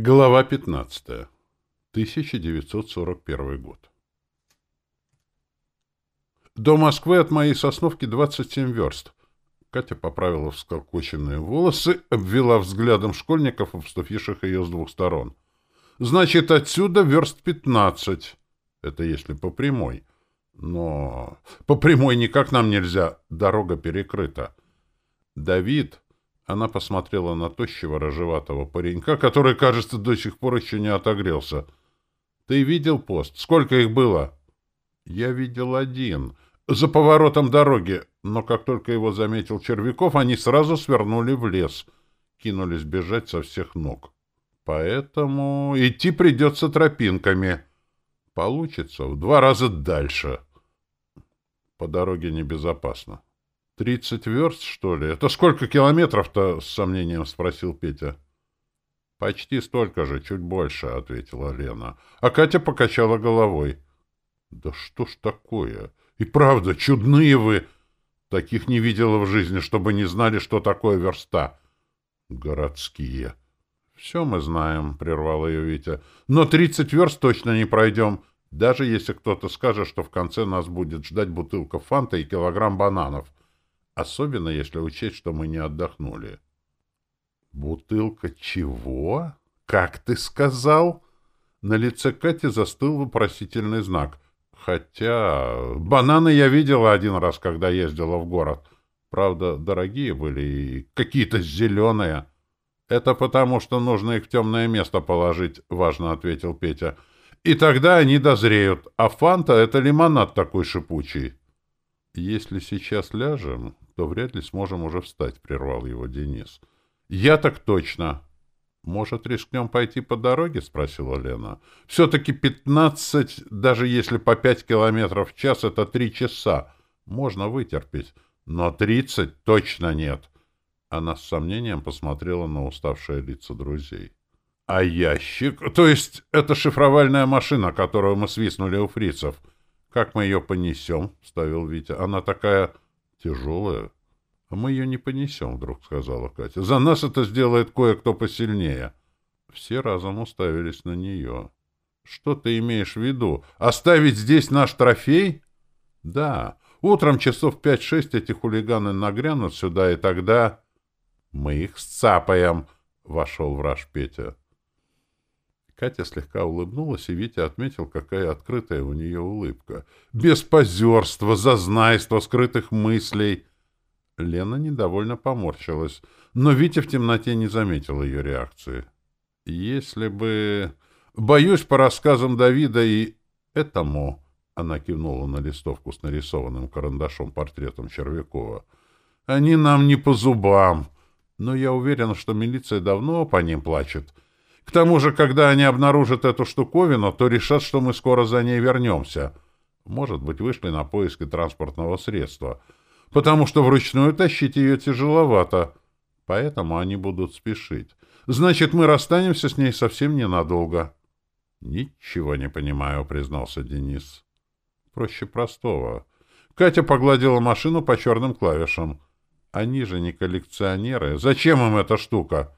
Глава 15. 1941 год. До Москвы от моей сосновки 27 верст. Катя поправила всколкоченные волосы, обвела взглядом школьников, обступивших ее с двух сторон. Значит, отсюда верст 15. Это если по прямой. Но по прямой никак нам нельзя. Дорога перекрыта. Давид она посмотрела на тощего рыжеватого паренька, который, кажется, до сих пор еще не отогрелся. «Ты видел пост? Сколько их было?» «Я видел один. За поворотом дороги. Но как только его заметил Червяков, они сразу свернули в лес. Кинулись бежать со всех ног. Поэтому идти придется тропинками. Получится в два раза дальше. По дороге небезопасно. «Тридцать верст, что ли? Это сколько километров-то?» — с сомнением спросил Петя. «Почти столько же, чуть больше», — ответила Лена. А Катя покачала головой. «Да что ж такое? И правда, чудные вы! Таких не видела в жизни, чтобы не знали, что такое верста. Городские». «Все мы знаем», — прервал ее Витя. «Но тридцать верст точно не пройдем, даже если кто-то скажет, что в конце нас будет ждать бутылка фанта и килограмм бананов» особенно если учесть, что мы не отдохнули. «Бутылка чего? Как ты сказал?» На лице Кати застыл вопросительный знак. «Хотя бананы я видела один раз, когда ездила в город. Правда, дорогие были и какие-то зеленые». «Это потому, что нужно их в темное место положить», — важно ответил Петя. «И тогда они дозреют, а фанта — это лимонад такой шипучий». «Если сейчас ляжем, то вряд ли сможем уже встать», — прервал его Денис. «Я так точно». «Может, рискнем пойти по дороге?» — спросила Лена. «Все-таки пятнадцать, даже если по пять километров в час, это три часа. Можно вытерпеть. Но тридцать точно нет». Она с сомнением посмотрела на уставшие лица друзей. «А ящик? То есть это шифровальная машина, которую мы свистнули у фрицев. Как мы ее понесем?» — ставил Витя. «Она такая Тяжелая. А мы ее не понесем, вдруг сказала Катя. За нас это сделает кое-кто посильнее. Все разом уставились на нее. Что ты имеешь в виду? Оставить здесь наш трофей? Да. Утром часов пять-шесть эти хулиганы нагрянут сюда, и тогда... Мы их сцапаем, — вошел враж Петя. Катя слегка улыбнулась, и Витя отметил, какая открытая у нее улыбка. Без позерства, зазнайства, скрытых мыслей. Лена недовольно поморщилась, но Витя в темноте не заметил ее реакции. «Если бы... Боюсь, по рассказам Давида и этому...» Она кивнула на листовку с нарисованным карандашом портретом Червякова. «Они нам не по зубам, но я уверен, что милиция давно по ним плачет». К тому же, когда они обнаружат эту штуковину, то решат, что мы скоро за ней вернемся. Может быть, вышли на поиски транспортного средства. Потому что вручную тащить ее тяжеловато. Поэтому они будут спешить. Значит, мы расстанемся с ней совсем ненадолго. — Ничего не понимаю, — признался Денис. — Проще простого. Катя погладила машину по черным клавишам. Они же не коллекционеры. Зачем им эта штука? —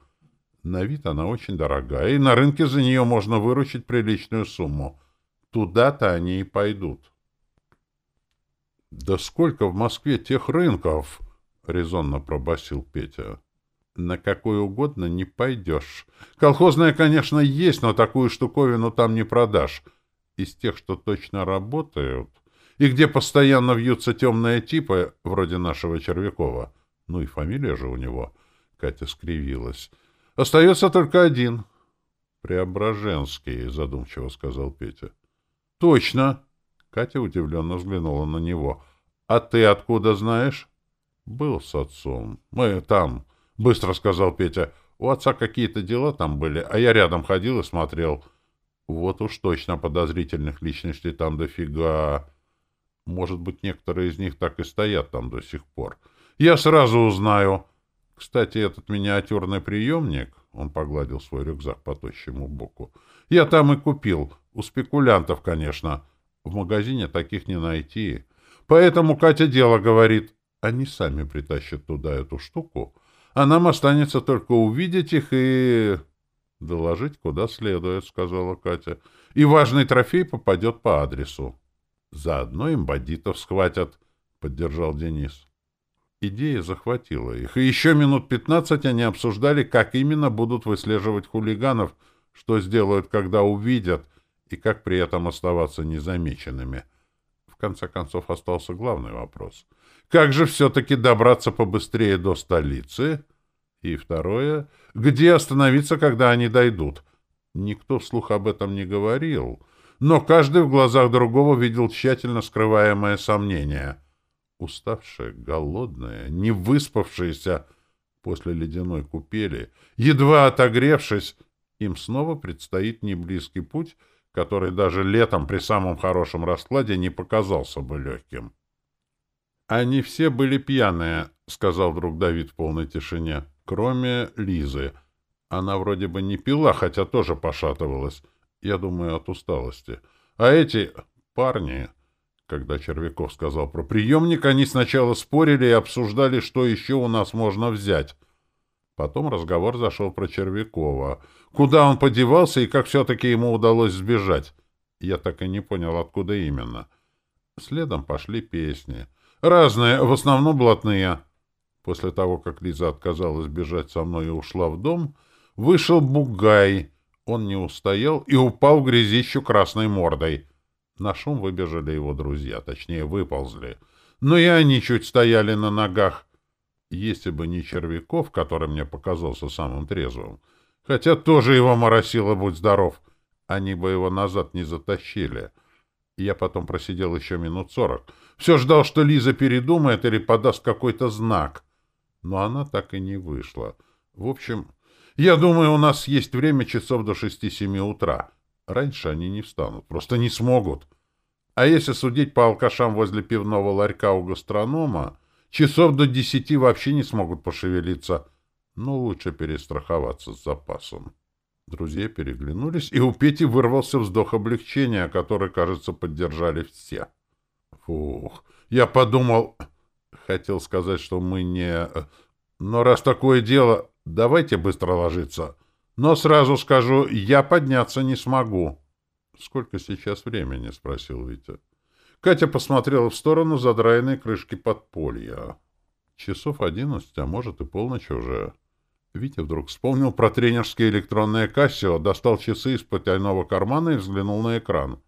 на вид она очень дорогая, и на рынке за нее можно выручить приличную сумму. Туда-то они и пойдут. — Да сколько в Москве тех рынков? — резонно пробасил Петя. — На какой угодно не пойдешь. Колхозная, конечно, есть, но такую штуковину там не продашь. Из тех, что точно работают, и где постоянно вьются темные типы, вроде нашего Червякова. Ну и фамилия же у него. Катя скривилась. Остается только один. — Преображенский, — задумчиво сказал Петя. — Точно. Катя удивленно взглянула на него. — А ты откуда знаешь? — Был с отцом. — Мы там, — быстро сказал Петя. — У отца какие-то дела там были, а я рядом ходил и смотрел. Вот уж точно подозрительных личностей там дофига. Может быть, некоторые из них так и стоят там до сих пор. Я сразу узнаю. Кстати, этот миниатюрный приемник, он погладил свой рюкзак по тощему боку, я там и купил. У спекулянтов, конечно. В магазине таких не найти. Поэтому Катя дело говорит. Они сами притащат туда эту штуку, а нам останется только увидеть их и... «Доложить куда следует», — сказала Катя. «И важный трофей попадет по адресу». «Заодно им бандитов схватят», — поддержал Денис. Идея захватила их, и еще минут пятнадцать они обсуждали, как именно будут выслеживать хулиганов, что сделают, когда увидят, и как при этом оставаться незамеченными. В конце концов остался главный вопрос. Как же все-таки добраться побыстрее до столицы? И второе, где остановиться, когда они дойдут? Никто вслух об этом не говорил, но каждый в глазах другого видел тщательно скрываемое сомнение — уставшие, голодные, не выспавшиеся после ледяной купели, едва отогревшись, им снова предстоит неблизкий путь, который даже летом при самом хорошем раскладе не показался бы легким. «Они все были пьяные», — сказал вдруг Давид в полной тишине, — «кроме Лизы. Она вроде бы не пила, хотя тоже пошатывалась, я думаю, от усталости. А эти парни...» Когда Червяков сказал про приемник, они сначала спорили и обсуждали, что еще у нас можно взять. Потом разговор зашел про Червякова. Куда он подевался и как все-таки ему удалось сбежать? Я так и не понял, откуда именно. Следом пошли песни. Разные, в основном блатные. После того, как Лиза отказалась бежать со мной и ушла в дом, вышел Бугай. Он не устоял и упал в грязищу красной мордой. На шум выбежали его друзья, точнее, выползли. Но и они чуть стояли на ногах. Если бы не Червяков, который мне показался самым трезвым, хотя тоже его моросило, будь здоров, они бы его назад не затащили. Я потом просидел еще минут сорок. Все ждал, что Лиза передумает или подаст какой-то знак. Но она так и не вышла. В общем, я думаю, у нас есть время часов до шести-семи утра. Раньше они не встанут, просто не смогут. А если судить по алкашам возле пивного ларька у гастронома, часов до десяти вообще не смогут пошевелиться. Но лучше перестраховаться с запасом. Друзья переглянулись, и у Пети вырвался вздох облегчения, который, кажется, поддержали все. Фух, я подумал... Хотел сказать, что мы не... Но раз такое дело, давайте быстро ложиться. Но сразу скажу, я подняться не смогу. — Сколько сейчас времени? — спросил Витя. Катя посмотрела в сторону задраенной крышки подполья. Часов одиннадцать, а может и полночь уже. Витя вдруг вспомнил про тренерские электронные Кассио, достал часы из потайного кармана и взглянул на экран.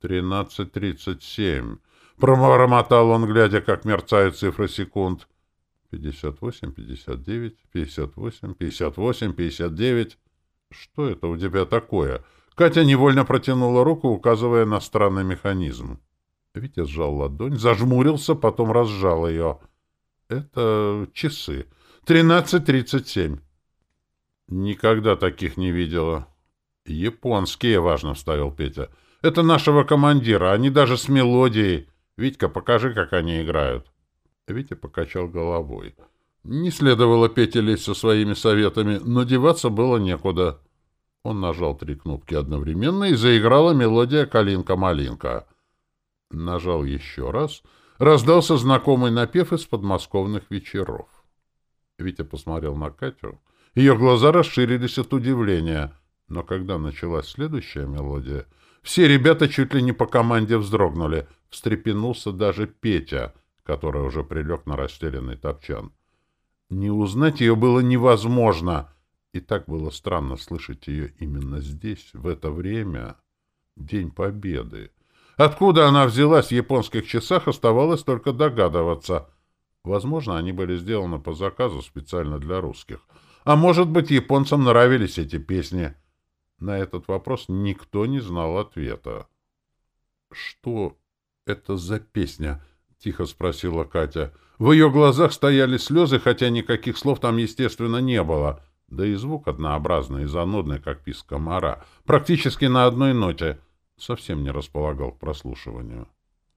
«Тринадцать тридцать семь». Промормотал он, глядя, как мерцают цифры секунд. «Пятьдесят восемь, пятьдесят девять, пятьдесят восемь, пятьдесят восемь, пятьдесят девять». «Что это у тебя такое?» Катя невольно протянула руку, указывая на странный механизм. Витя сжал ладонь, зажмурился, потом разжал ее. Это часы. Тринадцать тридцать семь. Никогда таких не видела. Японские, важно вставил Петя. Это нашего командира, они даже с мелодией. Витька, покажи, как они играют. Витя покачал головой. Не следовало Пете лезть со своими советами, но деваться было некуда. Он нажал три кнопки одновременно, и заиграла мелодия «Калинка-малинка». Нажал еще раз. Раздался знакомый напев из подмосковных вечеров. Витя посмотрел на Катю. Ее глаза расширились от удивления. Но когда началась следующая мелодия, все ребята чуть ли не по команде вздрогнули. Встрепенулся даже Петя, который уже прилег на расстеленный топчан. Не узнать ее было невозможно — и так было странно слышать ее именно здесь, в это время, День Победы. Откуда она взялась в японских часах, оставалось только догадываться. Возможно, они были сделаны по заказу специально для русских. А может быть, японцам нравились эти песни. На этот вопрос никто не знал ответа. «Что это за песня?» — тихо спросила Катя. В ее глазах стояли слезы, хотя никаких слов там, естественно, не было. Да и звук однообразный и занудный, как писк комара, практически на одной ноте, совсем не располагал к прослушиванию.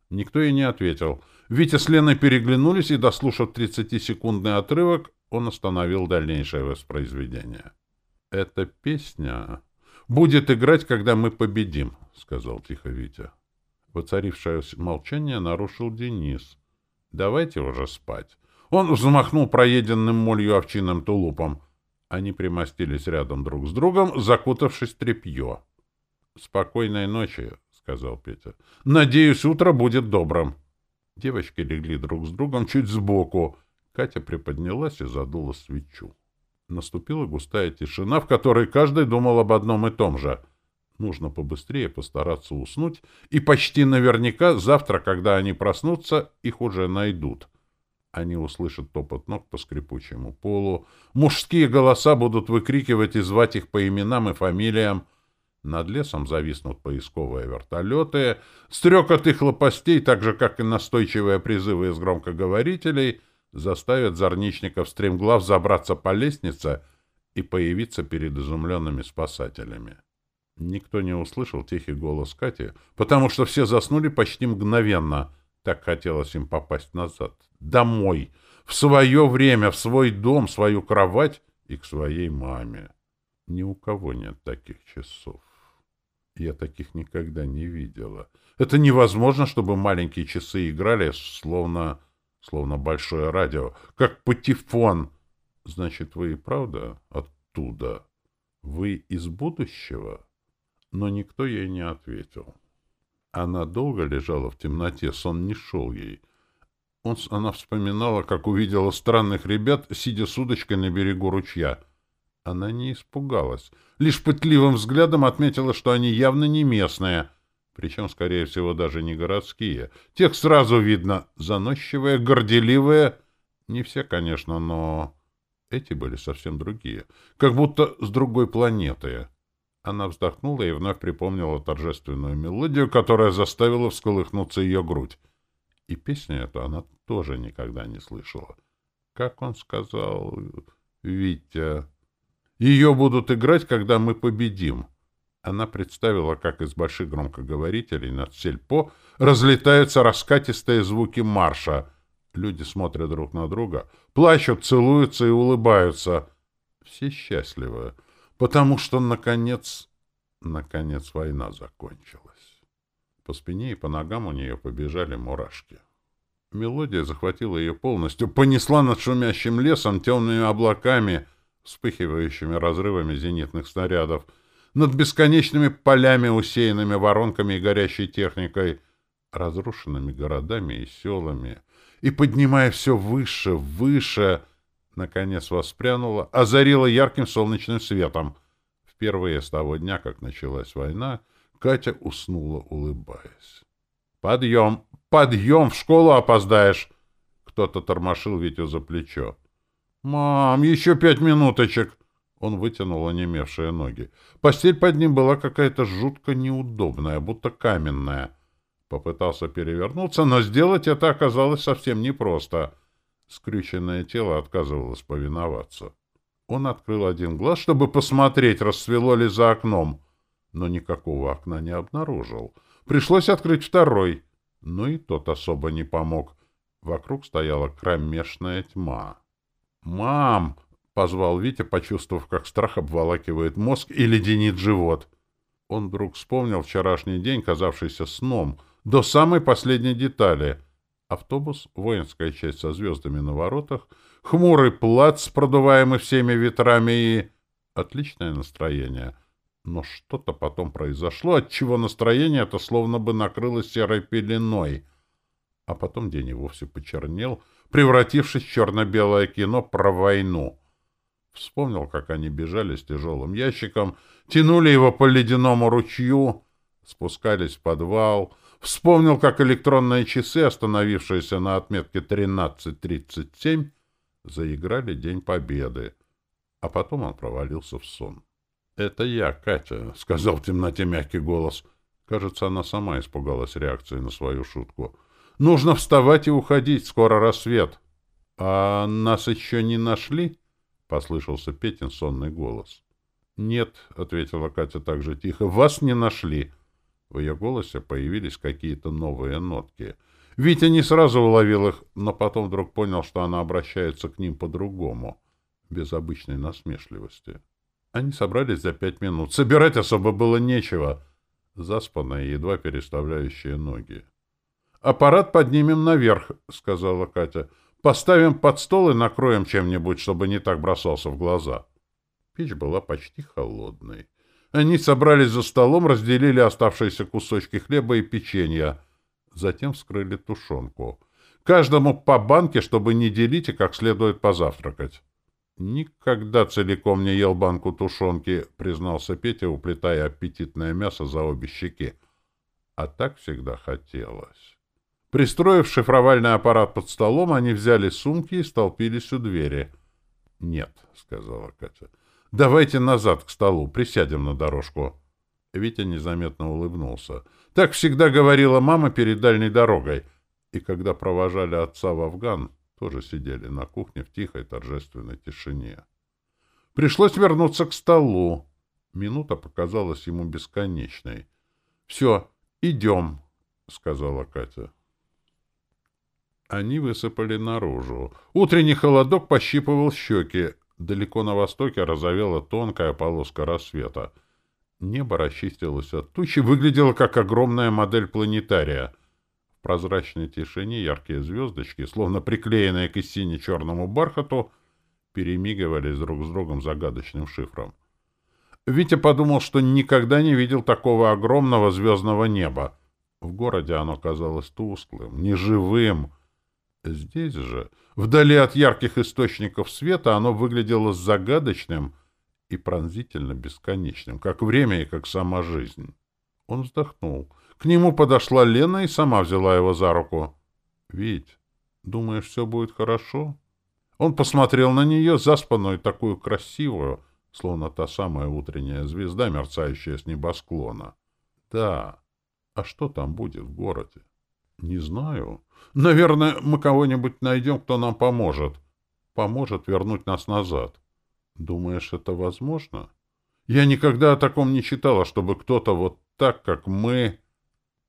Никто и не ответил. Витя с Леной переглянулись, и, дослушав 30-секундный отрывок, он остановил дальнейшее воспроизведение. «Эта песня будет играть, когда мы победим», — сказал тихо Витя. Воцарившее молчание нарушил Денис. «Давайте уже спать». Он взмахнул проеденным молью овчинным тулупом. Они примостились рядом друг с другом, закутавшись в тряпье. «Спокойной ночи», — сказал Петя. «Надеюсь, утро будет добрым». Девочки легли друг с другом чуть сбоку. Катя приподнялась и задула свечу. Наступила густая тишина, в которой каждый думал об одном и том же. Нужно побыстрее постараться уснуть, и почти наверняка завтра, когда они проснутся, их уже найдут. Они услышат топот ног по скрипучему полу. Мужские голоса будут выкрикивать и звать их по именам и фамилиям. Над лесом зависнут поисковые вертолеты. Стрекот их лопастей, так же, как и настойчивые призывы из громкоговорителей, заставят зорничников стремглав забраться по лестнице и появиться перед изумленными спасателями. Никто не услышал тихий голос Кати, потому что все заснули почти мгновенно — так хотелось им попасть назад. Домой. В свое время, в свой дом, свою кровать и к своей маме. Ни у кого нет таких часов. Я таких никогда не видела. Это невозможно, чтобы маленькие часы играли, словно, словно большое радио, как патефон. Значит, вы и правда оттуда? Вы из будущего? Но никто ей не ответил. Она долго лежала в темноте, сон не шел ей. Он, она вспоминала, как увидела странных ребят, сидя с удочкой на берегу ручья. Она не испугалась. Лишь пытливым взглядом отметила, что они явно не местные, причем, скорее всего, даже не городские. Тех сразу видно. Заносчивые, горделивые. Не все, конечно, но эти были совсем другие. Как будто с другой планеты. Она вздохнула и вновь припомнила торжественную мелодию, которая заставила всколыхнуться ее грудь. И песню эту она тоже никогда не слышала. Как он сказал, Витя, ее будут играть, когда мы победим. Она представила, как из больших громкоговорителей над сельпо разлетаются раскатистые звуки марша. Люди смотрят друг на друга, плачут, целуются и улыбаются. Все счастливы потому что, наконец, наконец война закончилась. По спине и по ногам у нее побежали мурашки. Мелодия захватила ее полностью, понесла над шумящим лесом темными облаками, вспыхивающими разрывами зенитных снарядов, над бесконечными полями, усеянными воронками и горящей техникой, разрушенными городами и селами, и, поднимая все выше, выше, наконец воспрянула, озарила ярким солнечным светом. Впервые с того дня, как началась война, Катя уснула, улыбаясь. «Подъем! Подъем! В школу опоздаешь!» Кто-то тормошил Витю за плечо. «Мам, еще пять минуточек!» Он вытянул онемевшие ноги. Постель под ним была какая-то жутко неудобная, будто каменная. Попытался перевернуться, но сделать это оказалось совсем непросто. Скрюченное тело отказывалось повиноваться. Он открыл один глаз, чтобы посмотреть, расцвело ли за окном, но никакого окна не обнаружил. Пришлось открыть второй, но и тот особо не помог. Вокруг стояла кромешная тьма. «Мам!» — позвал Витя, почувствовав, как страх обволакивает мозг и леденит живот. Он вдруг вспомнил вчерашний день, казавшийся сном, до самой последней детали — Автобус, воинская часть со звездами на воротах, хмурый плац, продуваемый всеми ветрами и... Отличное настроение. Но что-то потом произошло, отчего настроение это словно бы накрылось серой пеленой. А потом день и вовсе почернел, превратившись в черно-белое кино про войну. Вспомнил, как они бежали с тяжелым ящиком, тянули его по ледяному ручью, спускались в подвал — Вспомнил, как электронные часы, остановившиеся на отметке 13.37, заиграли День Победы. А потом он провалился в сон. «Это я, Катя», — сказал в темноте мягкий голос. Кажется, она сама испугалась реакции на свою шутку. «Нужно вставать и уходить, скоро рассвет». «А нас еще не нашли?» — послышался Петин сонный голос. «Нет», — ответила Катя так же тихо, — «вас не нашли». В ее голосе появились какие-то новые нотки. Витя не сразу уловил их, но потом вдруг понял, что она обращается к ним по-другому, без обычной насмешливости. Они собрались за пять минут. Собирать особо было нечего. Заспанные, едва переставляющие ноги. «Аппарат поднимем наверх», — сказала Катя. «Поставим под стол и накроем чем-нибудь, чтобы не так бросался в глаза». Печь была почти холодной. Они собрались за столом, разделили оставшиеся кусочки хлеба и печенья. Затем вскрыли тушенку. Каждому по банке, чтобы не делить и как следует позавтракать. «Никогда целиком не ел банку тушенки», — признался Петя, уплетая аппетитное мясо за обе щеки. А так всегда хотелось. Пристроив шифровальный аппарат под столом, они взяли сумки и столпились у двери. «Нет», — сказала Катя. «Давайте назад к столу, присядем на дорожку». Витя незаметно улыбнулся. Так всегда говорила мама перед дальней дорогой. И когда провожали отца в Афган, тоже сидели на кухне в тихой торжественной тишине. Пришлось вернуться к столу. Минута показалась ему бесконечной. — Все, идем, — сказала Катя. Они высыпали наружу. Утренний холодок пощипывал щеки. Далеко на востоке разовела тонкая полоска рассвета. Небо расчистилось от тучи, выглядело как огромная модель планетария. В прозрачной тишине яркие звездочки, словно приклеенные к сине-черному бархату, перемигивались друг с другом загадочным шифром. Витя подумал, что никогда не видел такого огромного звездного неба. В городе оно казалось тусклым, неживым. Здесь же, вдали от ярких источников света, оно выглядело загадочным и пронзительно бесконечным, как время и как сама жизнь. Он вздохнул. К нему подошла Лена и сама взяла его за руку. — Вить, думаешь, все будет хорошо? Он посмотрел на нее, заспанную такую красивую, словно та самая утренняя звезда, мерцающая с небосклона. — Да. А что там будет в городе? — Не знаю. Наверное, мы кого-нибудь найдем, кто нам поможет. Поможет вернуть нас назад. Думаешь, это возможно? Я никогда о таком не читала, чтобы кто-то вот так, как мы...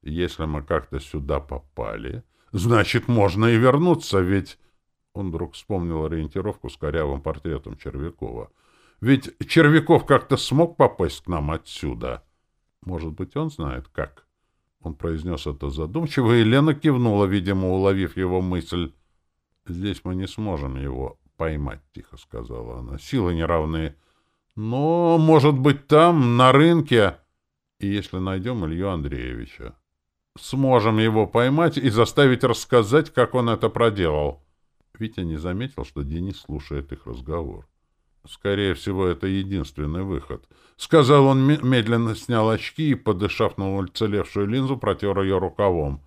Если мы как-то сюда попали, значит, можно и вернуться, ведь... Он вдруг вспомнил ориентировку с корявым портретом Червякова. Ведь Червяков как-то смог попасть к нам отсюда. Может быть, он знает, как? Он произнес это задумчиво, и Лена кивнула, видимо, уловив его мысль. «Здесь мы не сможем его поймать», — тихо сказала она. «Силы неравные. Но, может быть, там, на рынке, и если найдем Илью Андреевича, сможем его поймать и заставить рассказать, как он это проделал». Витя не заметил, что Денис слушает их разговор. Скорее всего, это единственный выход. Сказал он, медленно снял очки и, подышав на уцелевшую линзу, протер ее рукавом.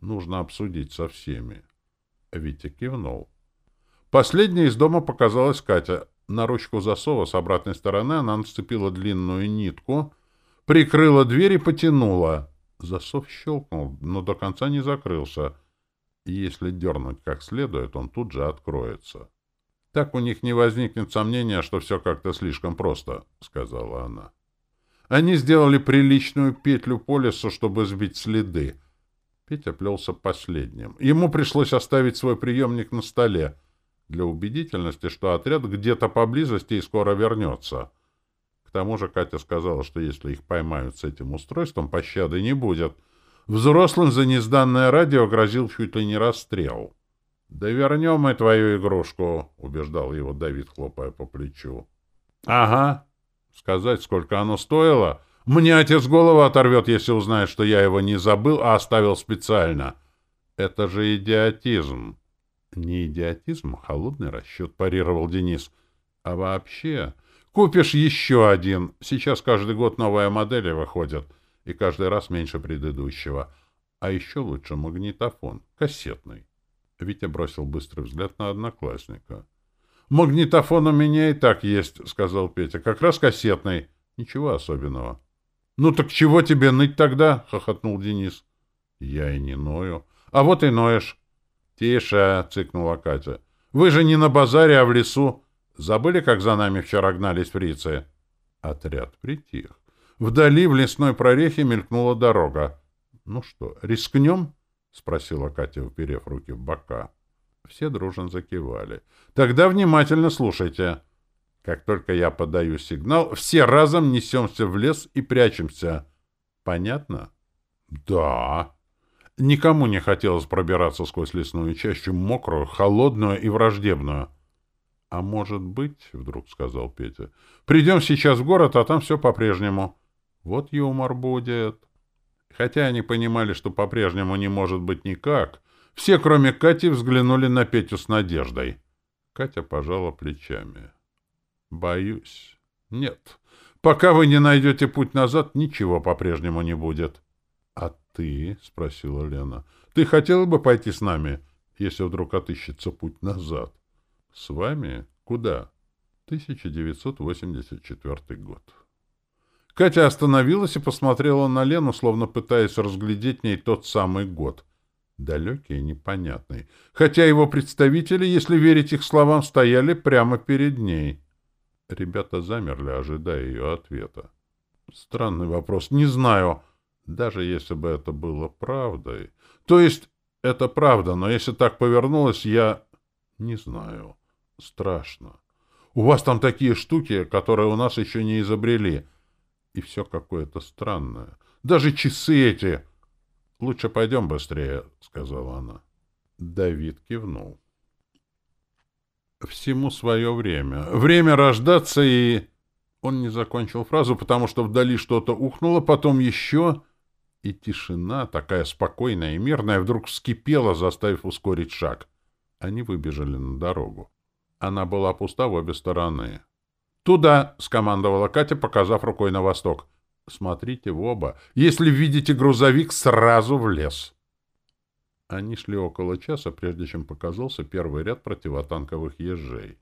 Нужно обсудить со всеми. Витя кивнул. Последней из дома показалась Катя. На ручку засова с обратной стороны она нацепила длинную нитку, прикрыла дверь и потянула. Засов щелкнул, но до конца не закрылся. Если дернуть как следует, он тут же откроется. Так у них не возникнет сомнения, что все как-то слишком просто, — сказала она. Они сделали приличную петлю по лесу, чтобы сбить следы. Петя плелся последним. Ему пришлось оставить свой приемник на столе для убедительности, что отряд где-то поблизости и скоро вернется. К тому же Катя сказала, что если их поймают с этим устройством, пощады не будет. Взрослым за незданное радио грозил чуть ли не расстрел. — Да вернем мы твою игрушку, — убеждал его Давид, хлопая по плечу. — Ага. Сказать, сколько оно стоило? Мне отец голову оторвет, если узнает, что я его не забыл, а оставил специально. Это же идиотизм. — Не идиотизм, а холодный расчет, — парировал Денис. — А вообще... Купишь еще один. Сейчас каждый год новые модели выходят, и каждый раз меньше предыдущего. А еще лучше магнитофон, кассетный. Витя бросил быстрый взгляд на одноклассника. «Магнитофон у меня и так есть», — сказал Петя. «Как раз кассетный. Ничего особенного». «Ну так чего тебе ныть тогда?» — хохотнул Денис. «Я и не ною». «А вот и ноешь». «Тише!» — цыкнула Катя. «Вы же не на базаре, а в лесу. Забыли, как за нами вчера гнались фрицы?» Отряд притих. Вдали в лесной прорехе мелькнула дорога. «Ну что, рискнем?» — спросила Катя, уперев руки в бока. Все дружно закивали. «Тогда внимательно слушайте. Как только я подаю сигнал, все разом несемся в лес и прячемся. Понятно?» «Да». Никому не хотелось пробираться сквозь лесную чащу, мокрую, холодную и враждебную. — А может быть, — вдруг сказал Петя, — придем сейчас в город, а там все по-прежнему. Вот юмор будет. Хотя они понимали, что по-прежнему не может быть никак, все, кроме Кати, взглянули на Петю с надеждой. Катя пожала плечами. — Боюсь. Нет. Пока вы не найдете путь назад, ничего по-прежнему не будет. — А ты? — спросила Лена. — Ты хотела бы пойти с нами, если вдруг отыщется путь назад? — С вами? Куда? 1984 год. Катя остановилась и посмотрела на Лену, словно пытаясь разглядеть в ней тот самый год. Далекий и непонятный. Хотя его представители, если верить их словам, стояли прямо перед ней. Ребята замерли, ожидая ее ответа. Странный вопрос. Не знаю. Даже если бы это было правдой. То есть, это правда, но если так повернулось, я... Не знаю. Страшно. У вас там такие штуки, которые у нас еще не изобрели — и все какое-то странное. Даже часы эти... — Лучше пойдем быстрее, — сказала она. Давид кивнул. Всему свое время. Время рождаться и... Он не закончил фразу, потому что вдали что-то ухнуло, потом еще... И тишина, такая спокойная и мирная, вдруг вскипела, заставив ускорить шаг. Они выбежали на дорогу. Она была пуста в обе стороны. «Туда!» — скомандовала Катя, показав рукой на восток. «Смотрите в оба. Если видите грузовик, сразу в лес!» Они шли около часа, прежде чем показался первый ряд противотанковых ежей.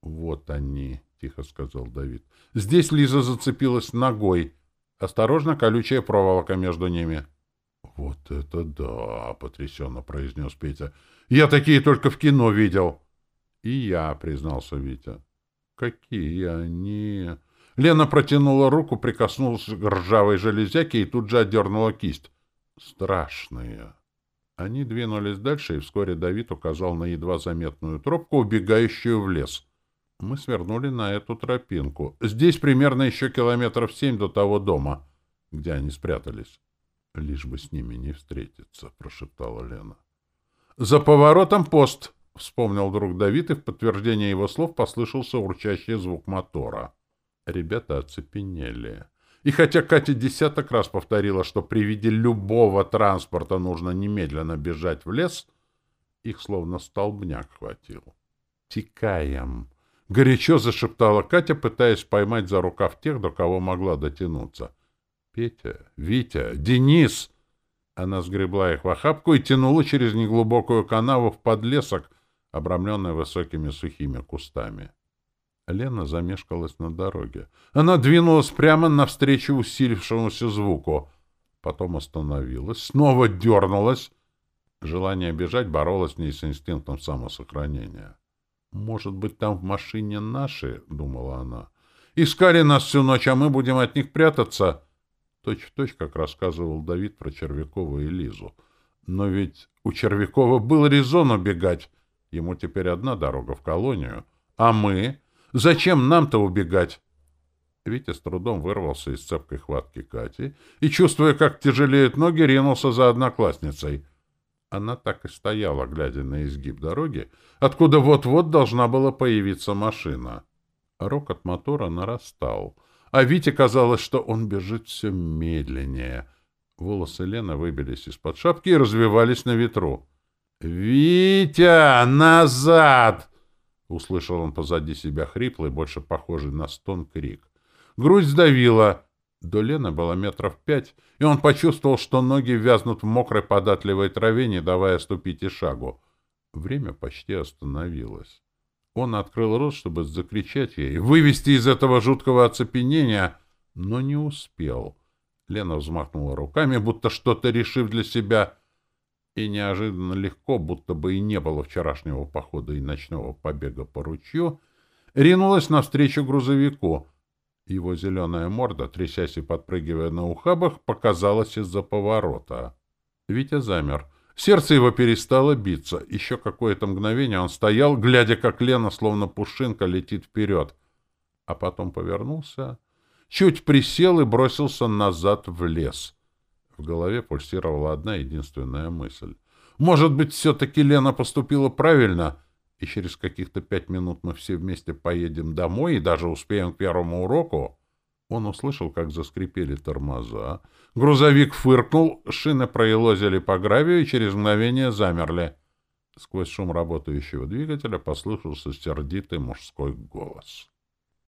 «Вот они!» — тихо сказал Давид. «Здесь Лиза зацепилась ногой. Осторожно, колючая проволока между ними». «Вот это да!» — потрясенно произнес Петя. «Я такие только в кино видел!» «И я», — признался Витя. Какие они... Лена протянула руку, прикоснулась к ржавой железяке и тут же отдернула кисть. Страшные. Они двинулись дальше, и вскоре Давид указал на едва заметную тропку, убегающую в лес. Мы свернули на эту тропинку. Здесь примерно еще километров семь до того дома, где они спрятались. — Лишь бы с ними не встретиться, — прошептала Лена. — За поворотом пост! — вспомнил друг Давид, и в подтверждение его слов послышался урчащий звук мотора. Ребята оцепенели. И хотя Катя десяток раз повторила, что при виде любого транспорта нужно немедленно бежать в лес, их словно столбняк хватил. «Текаем!» — горячо зашептала Катя, пытаясь поймать за рукав тех, до кого могла дотянуться. «Петя! Витя! Денис!» Она сгребла их в охапку и тянула через неглубокую канаву в подлесок, обрамленная высокими сухими кустами. Лена замешкалась на дороге. Она двинулась прямо навстречу усилившемуся звуку. Потом остановилась, снова дернулась. Желание бежать боролось в ней с инстинктом самосохранения. «Может быть, там в машине наши?» — думала она. «Искали нас всю ночь, а мы будем от них прятаться?» Точь в точь, как рассказывал Давид про Червякова и Лизу. Но ведь у Червякова был резон убегать. Ему теперь одна дорога в колонию. А мы? Зачем нам-то убегать? Витя с трудом вырвался из цепкой хватки Кати и, чувствуя, как тяжелеют ноги, ринулся за одноклассницей. Она так и стояла, глядя на изгиб дороги, откуда вот-вот должна была появиться машина. Рок от мотора нарастал, а Вите казалось, что он бежит все медленнее. Волосы Лены выбились из-под шапки и развивались на ветру. «Витя, назад!» — услышал он позади себя хриплый, больше похожий на стон крик. Грудь сдавила. До Лены было метров пять, и он почувствовал, что ноги вязнут в мокрой податливой траве, не давая ступить и шагу. Время почти остановилось. Он открыл рот, чтобы закричать ей, вывести из этого жуткого оцепенения, но не успел. Лена взмахнула руками, будто что-то решив для себя — и неожиданно легко, будто бы и не было вчерашнего похода и ночного побега по ручью, ринулась навстречу грузовику. Его зеленая морда, трясясь и подпрыгивая на ухабах, показалась из-за поворота. Витя замер. Сердце его перестало биться. Еще какое-то мгновение он стоял, глядя, как Лена, словно пушинка, летит вперед. А потом повернулся, чуть присел и бросился назад в лес — в голове пульсировала одна единственная мысль. Может быть, все-таки Лена поступила правильно, и через каких-то пять минут мы все вместе поедем домой и даже успеем к первому уроку. Он услышал, как заскрипели тормоза. Грузовик фыркнул, шины проелозили по гравию и через мгновение замерли. Сквозь шум работающего двигателя послышался сердитый мужской голос.